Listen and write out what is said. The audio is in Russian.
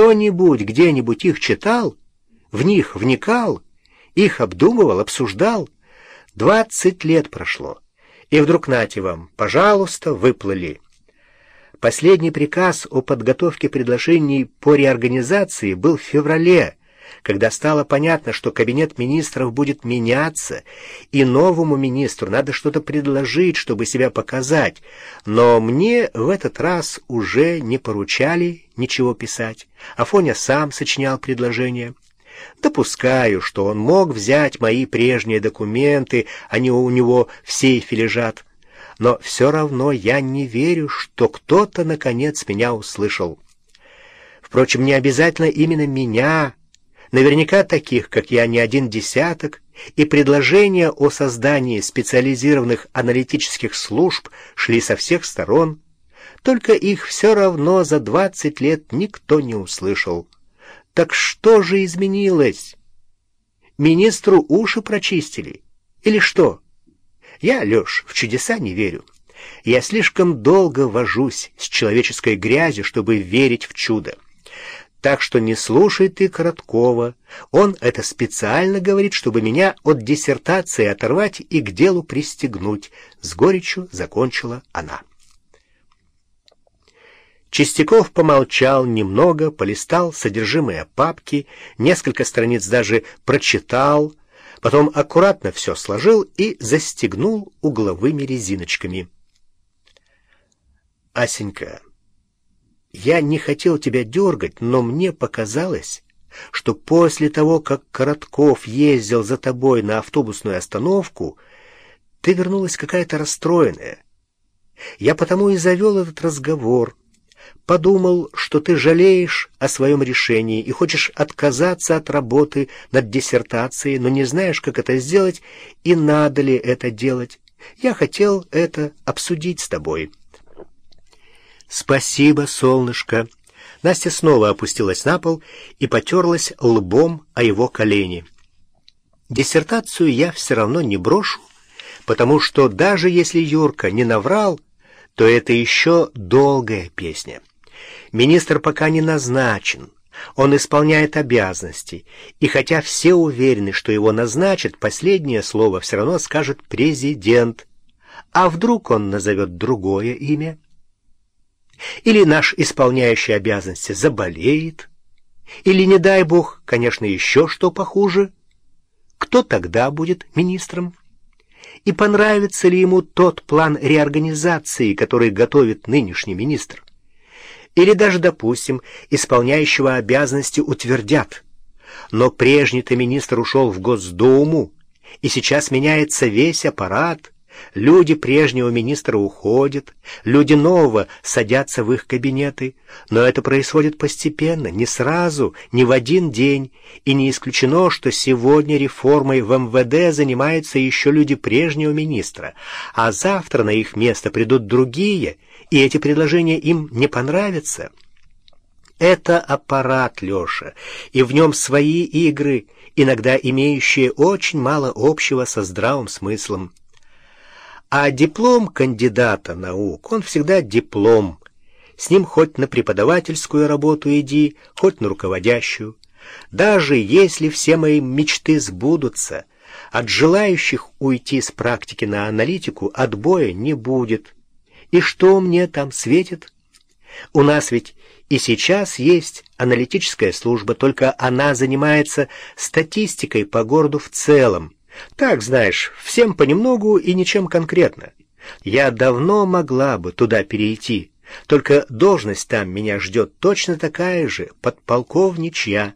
кто-нибудь где-нибудь их читал, в них вникал, их обдумывал, обсуждал? Двадцать лет прошло, и вдруг нате вам, пожалуйста, выплыли. Последний приказ о подготовке предложений по реорганизации был в феврале, когда стало понятно, что кабинет министров будет меняться, и новому министру надо что-то предложить, чтобы себя показать. Но мне в этот раз уже не поручали ничего писать. Афоня сам сочинял предложения. Допускаю, что он мог взять мои прежние документы, они у него в сейфе лежат. Но все равно я не верю, что кто-то, наконец, меня услышал. Впрочем, не обязательно именно меня Наверняка таких, как я, не один десяток, и предложения о создании специализированных аналитических служб шли со всех сторон, только их все равно за двадцать лет никто не услышал. Так что же изменилось? Министру уши прочистили? Или что? Я, Леш, в чудеса не верю. Я слишком долго вожусь с человеческой грязью, чтобы верить в чудо. Так что не слушай ты Короткова. Он это специально говорит, чтобы меня от диссертации оторвать и к делу пристегнуть. С горечью закончила она. Чистяков помолчал немного, полистал содержимое папки, несколько страниц даже прочитал, потом аккуратно все сложил и застегнул угловыми резиночками. «Асенька, я не хотел тебя дергать, но мне показалось, что после того, как Коротков ездил за тобой на автобусную остановку, ты вернулась какая-то расстроенная. Я потому и завел этот разговор. Подумал, что ты жалеешь о своем решении и хочешь отказаться от работы над диссертацией, но не знаешь, как это сделать и надо ли это делать. Я хотел это обсудить с тобой». «Спасибо, солнышко!» Настя снова опустилась на пол и потерлась лбом о его колени. «Диссертацию я все равно не брошу, потому что даже если Юрка не наврал, то это еще долгая песня. Министр пока не назначен». Он исполняет обязанности, и хотя все уверены, что его назначат, последнее слово все равно скажет президент. А вдруг он назовет другое имя? Или наш исполняющий обязанности заболеет, или, не дай бог, конечно, еще что похуже, кто тогда будет министром? И понравится ли ему тот план реорганизации, который готовит нынешний министр? Или даже, допустим, исполняющего обязанности утвердят. Но прежний-то министр ушел в Госдуму, и сейчас меняется весь аппарат, Люди прежнего министра уходят, люди нового садятся в их кабинеты, но это происходит постепенно, не сразу, не в один день, и не исключено, что сегодня реформой в МВД занимаются еще люди прежнего министра, а завтра на их место придут другие, и эти предложения им не понравятся. Это аппарат, Леша, и в нем свои игры, иногда имеющие очень мало общего со здравым смыслом. А диплом кандидата наук, он всегда диплом. С ним хоть на преподавательскую работу иди, хоть на руководящую. Даже если все мои мечты сбудутся, от желающих уйти с практики на аналитику отбоя не будет. И что мне там светит? У нас ведь и сейчас есть аналитическая служба, только она занимается статистикой по городу в целом. Так, знаешь, всем понемногу и ничем конкретно. Я давно могла бы туда перейти, только должность там меня ждет точно такая же, подполковничья.